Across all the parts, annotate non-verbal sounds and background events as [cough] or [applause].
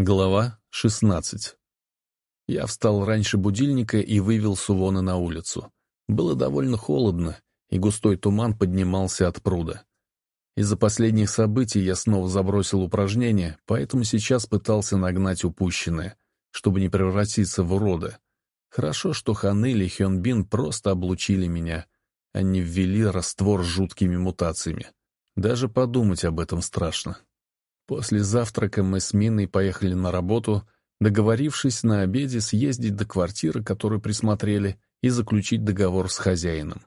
Глава 16 Я встал раньше будильника и вывел Сувона на улицу. Было довольно холодно, и густой туман поднимался от пруда. Из-за последних событий я снова забросил упражнения, поэтому сейчас пытался нагнать упущенное, чтобы не превратиться в урода. Хорошо, что Ханель и Хёнбин просто облучили меня, а не ввели раствор с жуткими мутациями. Даже подумать об этом страшно. После завтрака мы с Миной поехали на работу, договорившись на обеде съездить до квартиры, которую присмотрели, и заключить договор с хозяином.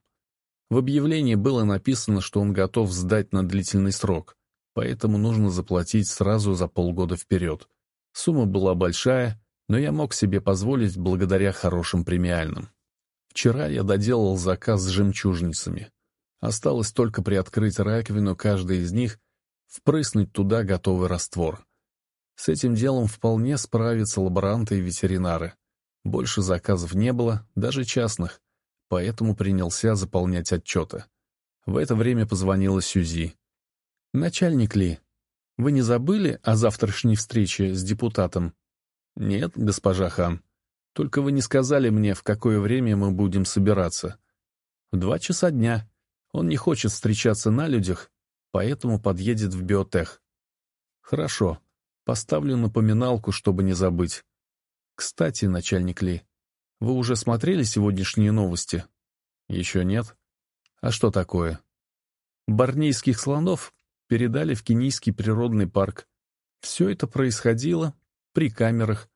В объявлении было написано, что он готов сдать на длительный срок, поэтому нужно заплатить сразу за полгода вперед. Сумма была большая, но я мог себе позволить благодаря хорошим премиальным. Вчера я доделал заказ с жемчужницами. Осталось только приоткрыть раковину каждой из них впрыснуть туда готовый раствор. С этим делом вполне справятся лаборанты и ветеринары. Больше заказов не было, даже частных, поэтому принялся заполнять отчеты. В это время позвонила Сюзи. «Начальник Ли, вы не забыли о завтрашней встрече с депутатом?» «Нет, госпожа Хан. Только вы не сказали мне, в какое время мы будем собираться». «В два часа дня. Он не хочет встречаться на людях, поэтому подъедет в биотех. Хорошо, поставлю напоминалку, чтобы не забыть. Кстати, начальник Ли, вы уже смотрели сегодняшние новости? Еще нет. А что такое? Барнийских слонов передали в Кенийский природный парк. Все это происходило при камерах.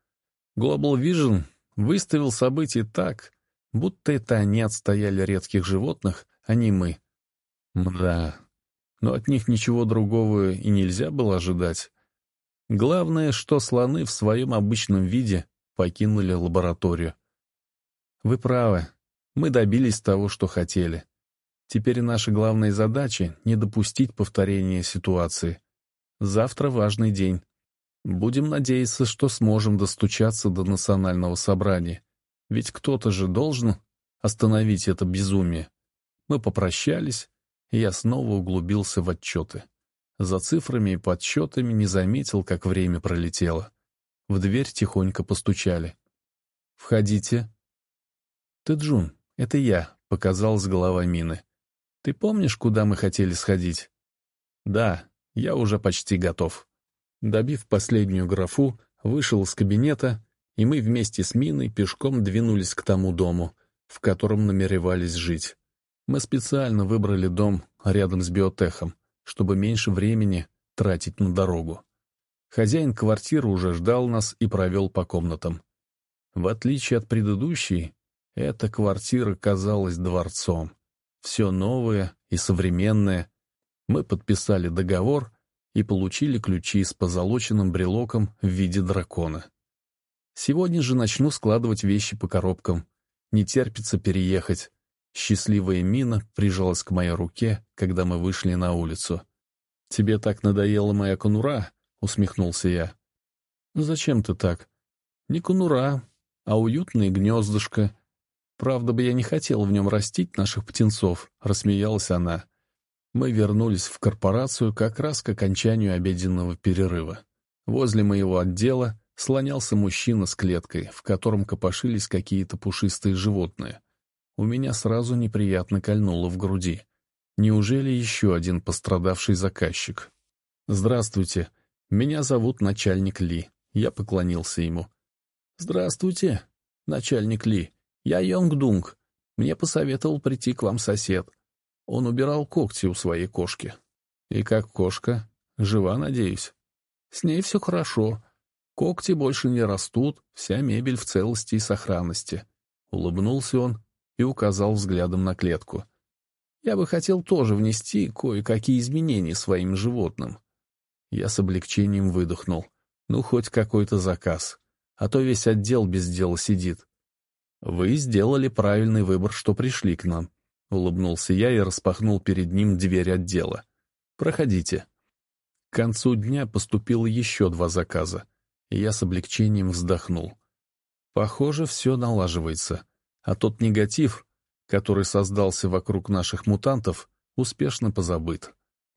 Global Vision выставил события так, будто это они отстояли редких животных, а не мы. Мда, но от них ничего другого и нельзя было ожидать. Главное, что слоны в своем обычном виде покинули лабораторию. Вы правы, мы добились того, что хотели. Теперь наша главная задача — не допустить повторения ситуации. Завтра важный день. Будем надеяться, что сможем достучаться до национального собрания. Ведь кто-то же должен остановить это безумие. Мы попрощались, я снова углубился в отчеты. За цифрами и подсчетами не заметил, как время пролетело. В дверь тихонько постучали. «Входите». «Тэджун, это я», — показалась голова Мины. «Ты помнишь, куда мы хотели сходить?» «Да, я уже почти готов». Добив последнюю графу, вышел из кабинета, и мы вместе с Миной пешком двинулись к тому дому, в котором намеревались жить. Мы специально выбрали дом рядом с биотехом, чтобы меньше времени тратить на дорогу. Хозяин квартиры уже ждал нас и провел по комнатам. В отличие от предыдущей, эта квартира казалась дворцом. Все новое и современное. Мы подписали договор и получили ключи с позолоченным брелоком в виде дракона. Сегодня же начну складывать вещи по коробкам. Не терпится переехать. Счастливая мина прижалась к моей руке, когда мы вышли на улицу. «Тебе так надоела моя конура?» — усмехнулся я. «Зачем ты так?» «Не конура, а уютное гнездышко. Правда бы я не хотел в нем растить наших птенцов», — рассмеялась она. Мы вернулись в корпорацию как раз к окончанию обеденного перерыва. Возле моего отдела слонялся мужчина с клеткой, в котором копошились какие-то пушистые животные у меня сразу неприятно кольнуло в груди. Неужели еще один пострадавший заказчик? «Здравствуйте, меня зовут начальник Ли». Я поклонился ему. «Здравствуйте, начальник Ли. Я Йонг Дунг. Мне посоветовал прийти к вам сосед. Он убирал когти у своей кошки. И как кошка? Жива, надеюсь? С ней все хорошо. Когти больше не растут, вся мебель в целости и сохранности. Улыбнулся он и указал взглядом на клетку. «Я бы хотел тоже внести кое-какие изменения своим животным». Я с облегчением выдохнул. Ну, хоть какой-то заказ. А то весь отдел без дела сидит. «Вы сделали правильный выбор, что пришли к нам», — улыбнулся я и распахнул перед ним дверь отдела. «Проходите». К концу дня поступило еще два заказа, и я с облегчением вздохнул. Похоже, все налаживается а тот негатив, который создался вокруг наших мутантов, успешно позабыт.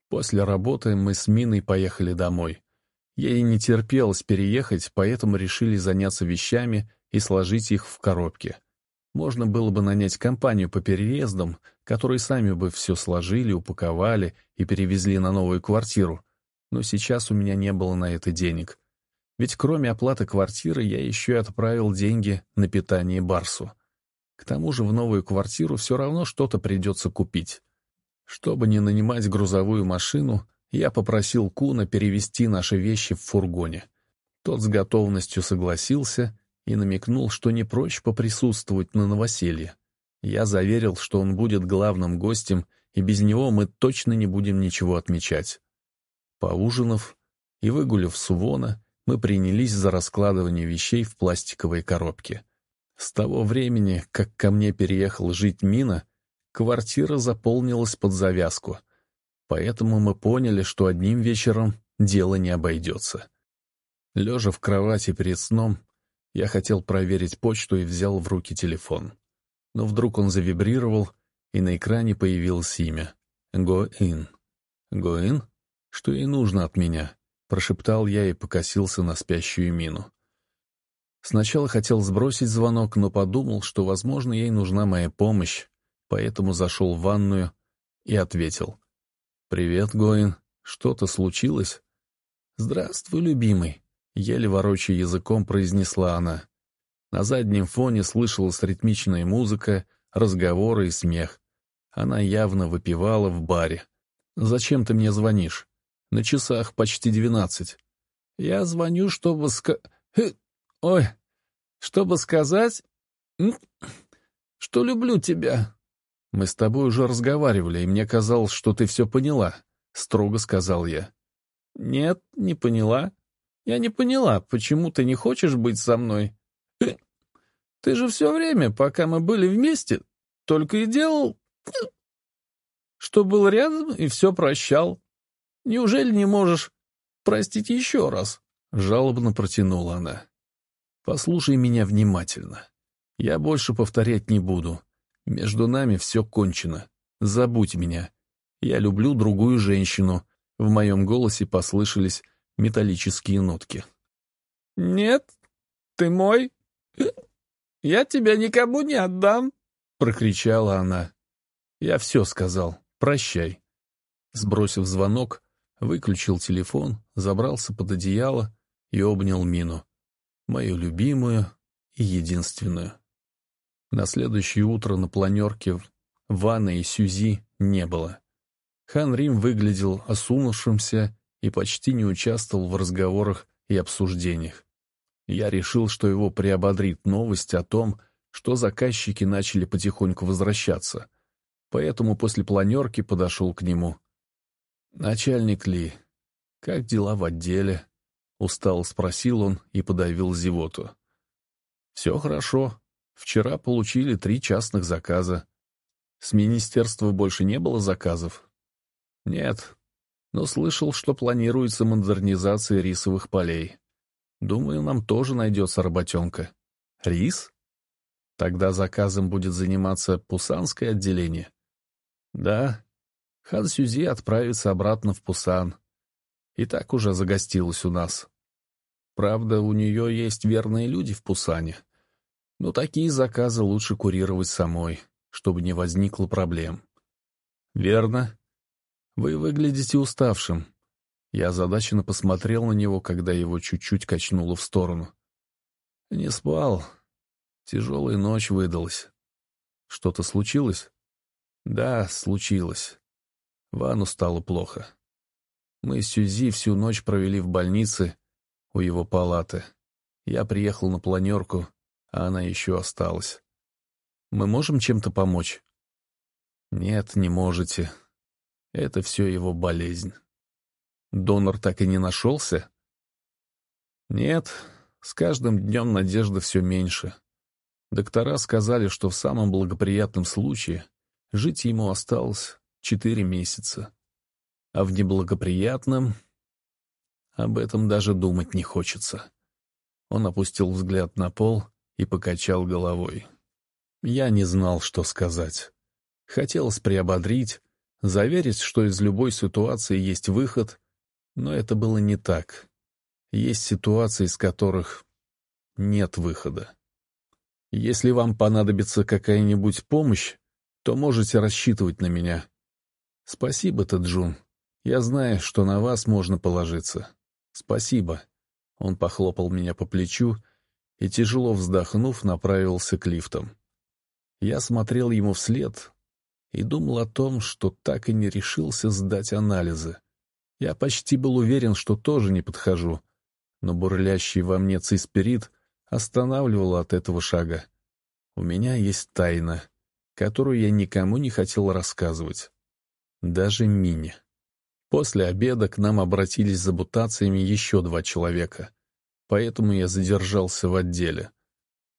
После работы мы с Миной поехали домой. Ей не терпелось переехать, поэтому решили заняться вещами и сложить их в коробке. Можно было бы нанять компанию по переездам, которые сами бы все сложили, упаковали и перевезли на новую квартиру. Но сейчас у меня не было на это денег. Ведь кроме оплаты квартиры я еще и отправил деньги на питание Барсу. К тому же в новую квартиру все равно что-то придется купить. Чтобы не нанимать грузовую машину, я попросил Куна перевезти наши вещи в фургоне. Тот с готовностью согласился и намекнул, что не прочь поприсутствовать на новоселье. Я заверил, что он будет главным гостем, и без него мы точно не будем ничего отмечать. Поужинав и выгулив Сувона, мы принялись за раскладывание вещей в пластиковые коробки. С того времени, как ко мне переехал жить Мина, квартира заполнилась под завязку, поэтому мы поняли, что одним вечером дело не обойдется. Лежа в кровати перед сном, я хотел проверить почту и взял в руки телефон. Но вдруг он завибрировал, и на экране появилось имя. «Го-ин». «Го-ин? Что ей нужно от меня?» Прошептал я и покосился на спящую мину. Сначала хотел сбросить звонок, но подумал, что, возможно, ей нужна моя помощь, поэтому зашел в ванную и ответил. «Привет, Гоин. Что-то случилось?» «Здравствуй, любимый», — еле ворочая языком произнесла она. На заднем фоне слышалась ритмичная музыка, разговоры и смех. Она явно выпивала в баре. «Зачем ты мне звонишь?» На часах почти двенадцать. Я звоню, чтобы ска... Ой, чтобы сказать, что люблю тебя. Мы с тобой уже разговаривали, и мне казалось, что ты все поняла, — строго сказал я. Нет, не поняла. Я не поняла, почему ты не хочешь быть со мной. [clears throat] Ты же все время, пока мы были вместе, только и делал, [clears throat] что был рядом и все прощал. Неужели не можешь простить еще раз?» — жалобно протянула она. «Послушай меня внимательно. Я больше повторять не буду. Между нами все кончено. Забудь меня. Я люблю другую женщину». В моем голосе послышались металлические нотки. «Нет, ты мой. Я тебя никому не отдам», — прокричала она. Я все сказал. Прощай. Сбросив звонок, выключил телефон, забрался под одеяло и обнял Мину, мою любимую и единственную. На следующее утро на планерке Ванны и Сюзи не было. Хан Рим выглядел осунувшимся и почти не участвовал в разговорах и обсуждениях. Я решил, что его приободрит новость о том, что заказчики начали потихоньку возвращаться. Поэтому после планерки подошел к нему. «Начальник Ли, как дела в отделе?» — устал спросил он и подавил зевоту. «Все хорошо. Вчера получили три частных заказа. С министерства больше не было заказов?» «Нет, но слышал, что планируется модернизация рисовых полей. Думаю, нам тоже найдется работенка. Рис? Тогда заказом будет заниматься пусанское отделение?» «Да, Хан Сюзи отправится обратно в Пусан. И так уже загостилась у нас. Правда, у нее есть верные люди в Пусане. Но такие заказы лучше курировать самой, чтобы не возникло проблем. Верно. Вы выглядите уставшим. Я озадаченно посмотрел на него, когда его чуть-чуть качнуло в сторону. Не спал. Тяжелая ночь выдалась. Что-то случилось? Да, случилось. Вану стало плохо. Мы с Сюзи всю ночь провели в больнице у его палаты. Я приехал на планерку, а она еще осталась. Мы можем чем-то помочь? Нет, не можете. Это все его болезнь. Донор так и не нашелся? Нет, с каждым днем надежды все меньше. Доктора сказали, что в самом благоприятном случае жить ему осталось четыре месяца. А в неблагоприятном... Об этом даже думать не хочется. Он опустил взгляд на пол и покачал головой. Я не знал, что сказать. Хотелось приободрить, заверить, что из любой ситуации есть выход, но это было не так. Есть ситуации, из которых нет выхода. Если вам понадобится какая-нибудь помощь, то можете рассчитывать на меня. Спасибо, Таджун. Я знаю, что на вас можно положиться. Спасибо. Он похлопал меня по плечу и, тяжело вздохнув, направился к лифтам. Я смотрел ему вслед и думал о том, что так и не решился сдать анализы. Я почти был уверен, что тоже не подхожу, но бурлящий во мне циспирит останавливал от этого шага. У меня есть тайна, которую я никому не хотел рассказывать. Даже Мине. После обеда к нам обратились за бутациями еще два человека, поэтому я задержался в отделе.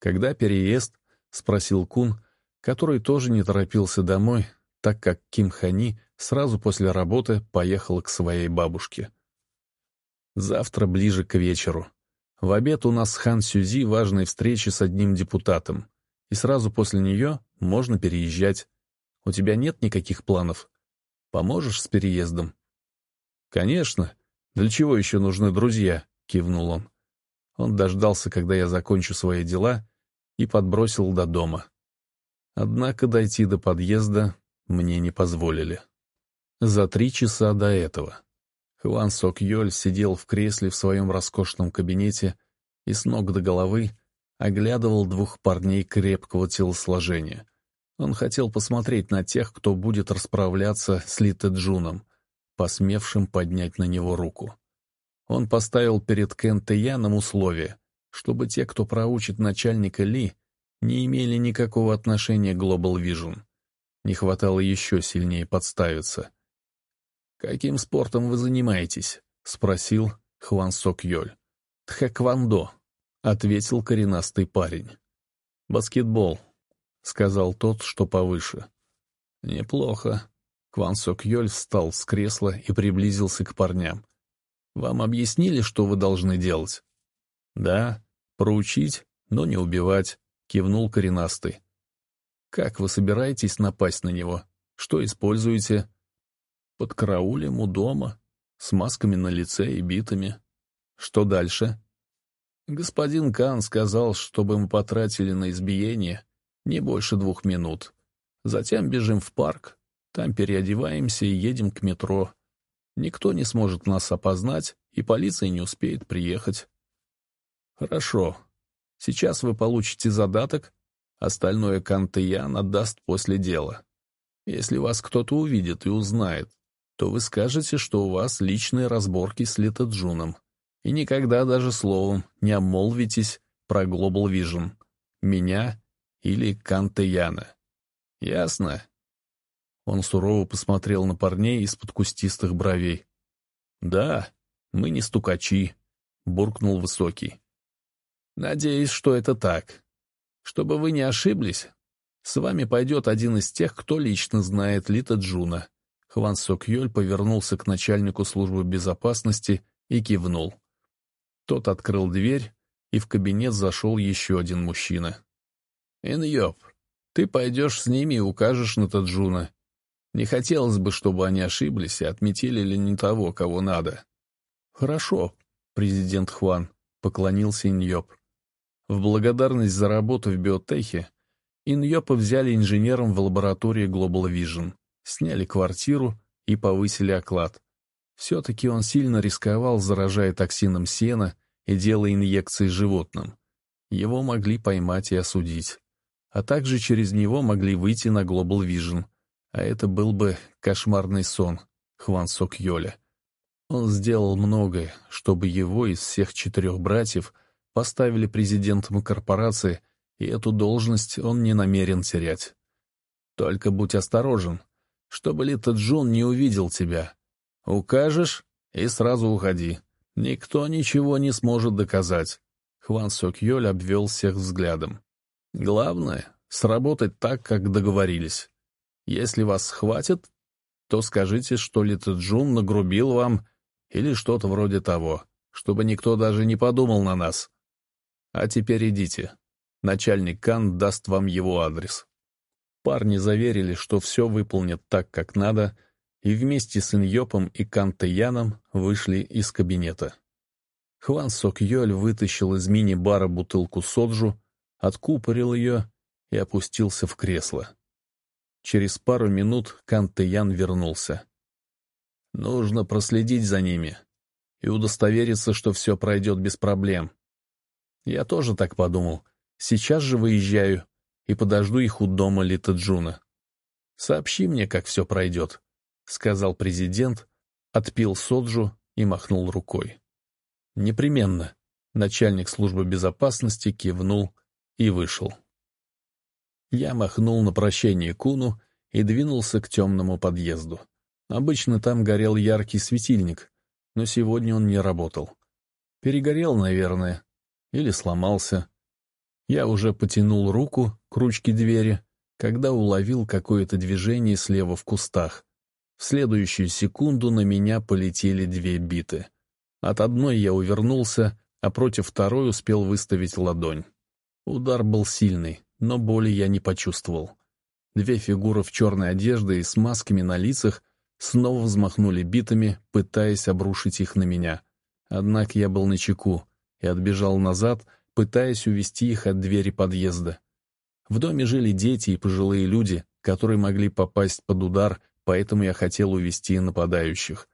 Когда переезд, спросил Кун, который тоже не торопился домой, так как Ким Хани сразу после работы поехал к своей бабушке. Завтра ближе к вечеру. В обед у нас с Хан Сюзи важная встреча с одним депутатом, и сразу после нее можно переезжать. У тебя нет никаких планов? Поможешь с переездом? Конечно. Для чего еще нужны друзья? Кивнул он. Он дождался, когда я закончу свои дела, и подбросил до дома. Однако дойти до подъезда мне не позволили. За три часа до этого Хуан Сок Йоль сидел в кресле в своем роскошном кабинете и с ног до головы оглядывал двух парней крепкого телосложения. Он хотел посмотреть на тех, кто будет расправляться с Лите Джуном, посмевшим поднять на него руку. Он поставил перед Кент и Яном условие, чтобы те, кто проучит начальника Ли, не имели никакого отношения к Global Vision. Не хватало еще сильнее подставиться. «Каким спортом вы занимаетесь?» — спросил Хван Сок Йоль. «Тхэквондо», — ответил коренастый парень. «Баскетбол», — сказал тот, что повыше. «Неплохо». Кван Сок Йоль встал с кресла и приблизился к парням. «Вам объяснили, что вы должны делать?» «Да, проучить, но не убивать кивнул коренастый. «Как вы собираетесь напасть на него? Что используете?» «Под караулем у дома, с масками на лице и битами. Что дальше?» «Господин Кан сказал, чтобы мы потратили на избиение не больше двух минут. Затем бежим в парк, там переодеваемся и едем к метро. Никто не сможет нас опознать, и полиция не успеет приехать». «Хорошо», Сейчас вы получите задаток, остальное Кантеян отдаст после дела. Если вас кто-то увидит и узнает, то вы скажете, что у вас личные разборки с Литоджуном, и никогда даже словом не обмолвитесь про Global Vision, меня или Кантеяна. Ясно? Он сурово посмотрел на парней из-под кустистых бровей. «Да, мы не стукачи», — буркнул Высокий. Надеюсь, что это так. Чтобы вы не ошиблись, с вами пойдет один из тех, кто лично знает Ли Таджуна. Хван Сок Йоль повернулся к начальнику службы безопасности и кивнул. Тот открыл дверь, и в кабинет зашел еще один мужчина. «Иньоп, ты пойдешь с ними и укажешь на Таджуна. Не хотелось бы, чтобы они ошиблись и отметелили не того, кого надо». «Хорошо», — президент Хван, — поклонился Иньоп. В благодарность за работу в биотехе Иньопа взяли инженером в лаборатории Global Vision, сняли квартиру и повысили оклад. Все-таки он сильно рисковал, заражая токсином сена и делая инъекции животным. Его могли поймать и осудить. А также через него могли выйти на Global Vision. А это был бы кошмарный сон Хван Сок Йоля. Он сделал многое, чтобы его из всех четырех братьев – поставили президентом корпорации, и эту должность он не намерен терять. Только будь осторожен, чтобы Лита Джун не увидел тебя. Укажешь и сразу уходи. Никто ничего не сможет доказать. Хван Сок Йоль обвел всех взглядом. Главное — сработать так, как договорились. Если вас схватят, то скажите, что Лита Джун нагрубил вам или что-то вроде того, чтобы никто даже не подумал на нас. А теперь идите. Начальник Кан даст вам его адрес. Парни заверили, что все выполнят так, как надо, и вместе с Иньопом и Кантеяном вышли из кабинета. Хван Сок Йоль вытащил из мини-бара бутылку соджу, откупорил ее и опустился в кресло. Через пару минут Кантеян вернулся. «Нужно проследить за ними и удостовериться, что все пройдет без проблем. Я тоже так подумал. Сейчас же выезжаю и подожду их у дома Литаджуна. Сообщи мне, как все пройдет», — сказал президент, отпил соджу и махнул рукой. «Непременно», — начальник службы безопасности кивнул и вышел. Я махнул на прощание Куну и двинулся к темному подъезду. Обычно там горел яркий светильник, но сегодня он не работал. Перегорел, наверное, или сломался. Я уже потянул руку к ручке двери, когда уловил какое-то движение слева в кустах. В следующую секунду на меня полетели две биты. От одной я увернулся, а против второй успел выставить ладонь. Удар был сильный, но боли я не почувствовал. Две фигуры в черной одежде и с масками на лицах снова взмахнули битами, пытаясь обрушить их на меня. Однако я был начеку и отбежал назад, пытаясь увести их от двери подъезда. В доме жили дети и пожилые люди, которые могли попасть под удар поэтому я хотел увести нападающих.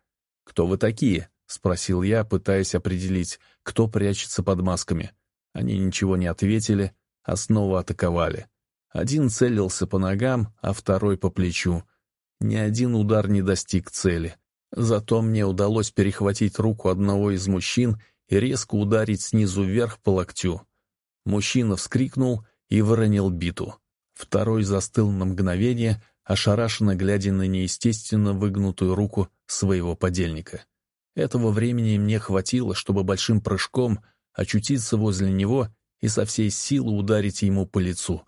«Кто вы такие?» — спросил я, пытаясь определить, кто прячется под масками. Они ничего не ответили, а снова атаковали. Один целился по ногам, а второй по плечу. Ни один удар не достиг цели. Зато мне удалось перехватить руку одного из мужчин и резко ударить снизу вверх по локтю. Мужчина вскрикнул и выронил биту. Второй застыл на мгновение, ошарашенно глядя на неестественно выгнутую руку своего подельника. Этого времени мне хватило, чтобы большим прыжком очутиться возле него и со всей силы ударить ему по лицу.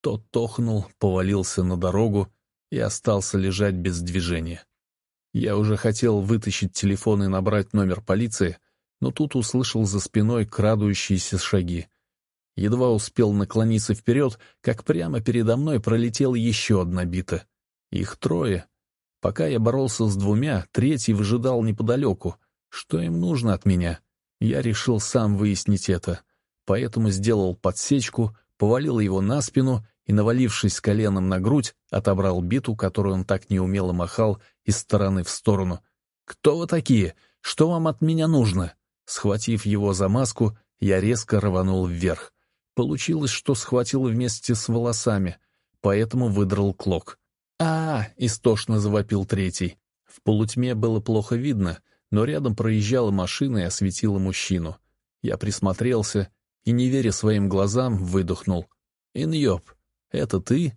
Тот тохнул, повалился на дорогу и остался лежать без движения. Я уже хотел вытащить телефон и набрать номер полиции, но тут услышал за спиной крадущиеся шаги. Едва успел наклониться вперед, как прямо передо мной пролетела еще одна бита. Их трое. Пока я боролся с двумя, третий выжидал неподалеку. Что им нужно от меня? Я решил сам выяснить это. Поэтому сделал подсечку, повалил его на спину и, навалившись коленом на грудь, отобрал биту, которую он так неумело махал из стороны в сторону. «Кто вы такие? Что вам от меня нужно?» Схватив его за маску, я резко рванул вверх. Получилось, что схватил вместе с волосами, поэтому выдрал клок. а, -а, -а истошно завопил третий. В полутьме было плохо видно, но рядом проезжала машина и осветила мужчину. Я присмотрелся и, не веря своим глазам, выдохнул. «Иньёб, это ты?»